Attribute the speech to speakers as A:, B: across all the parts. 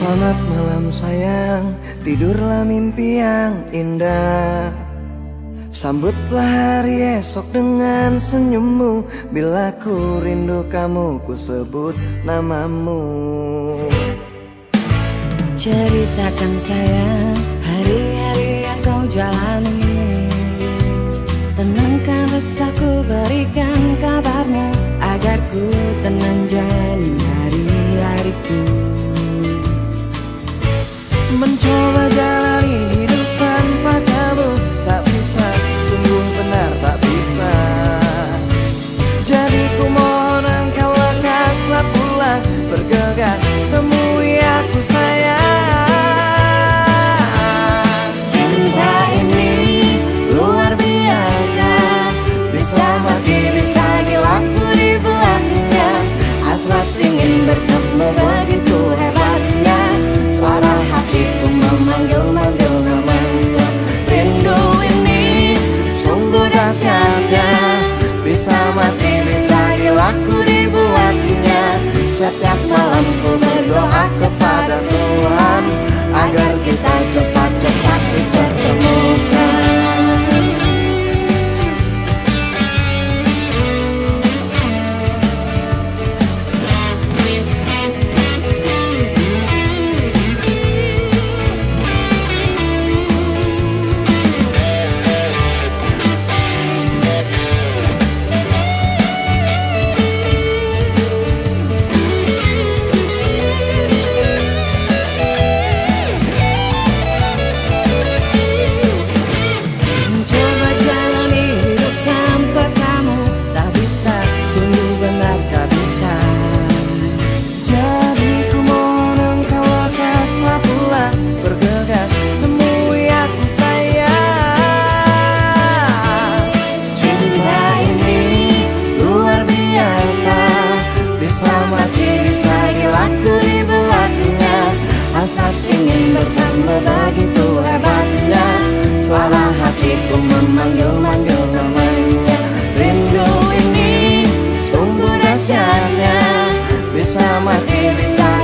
A: Selamat malam sayang, tidurlah mimpi yang indah. Sambutlah hari esok dengan senyummu. Bila ku rindu kamu, ku sebut namamu.
B: Ceritakan sayang hari-hari yang kau jalani
A: enjoy 慢流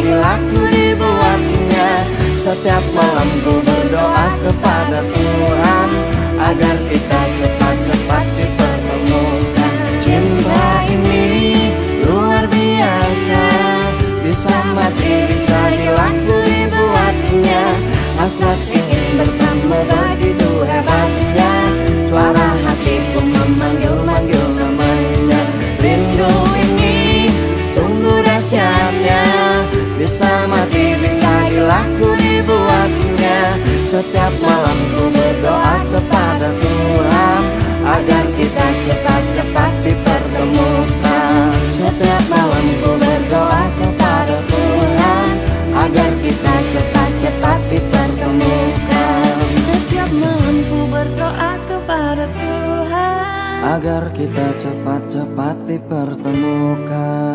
A: Bisa
B: dilaku dibuatnya Setiap malam ku berdoa kepada Tuhan Agar kita cepat-cepat dipertemukan. Cinta ini luar biasa
A: Bisa mati,
B: Bisa dilaku dibuatnya Hasrat ingin
A: Setiap malam ku berdoa kepada Tuhan Agar kita cepat-cepat dipertemukan.
B: Setiap malam ku berdoa kepada Tuhan Agar kita cepat-cepat dipertemukan. Setiap malam ku berdoa kepada Tuhan
A: Agar kita cepat-cepat dipertemukan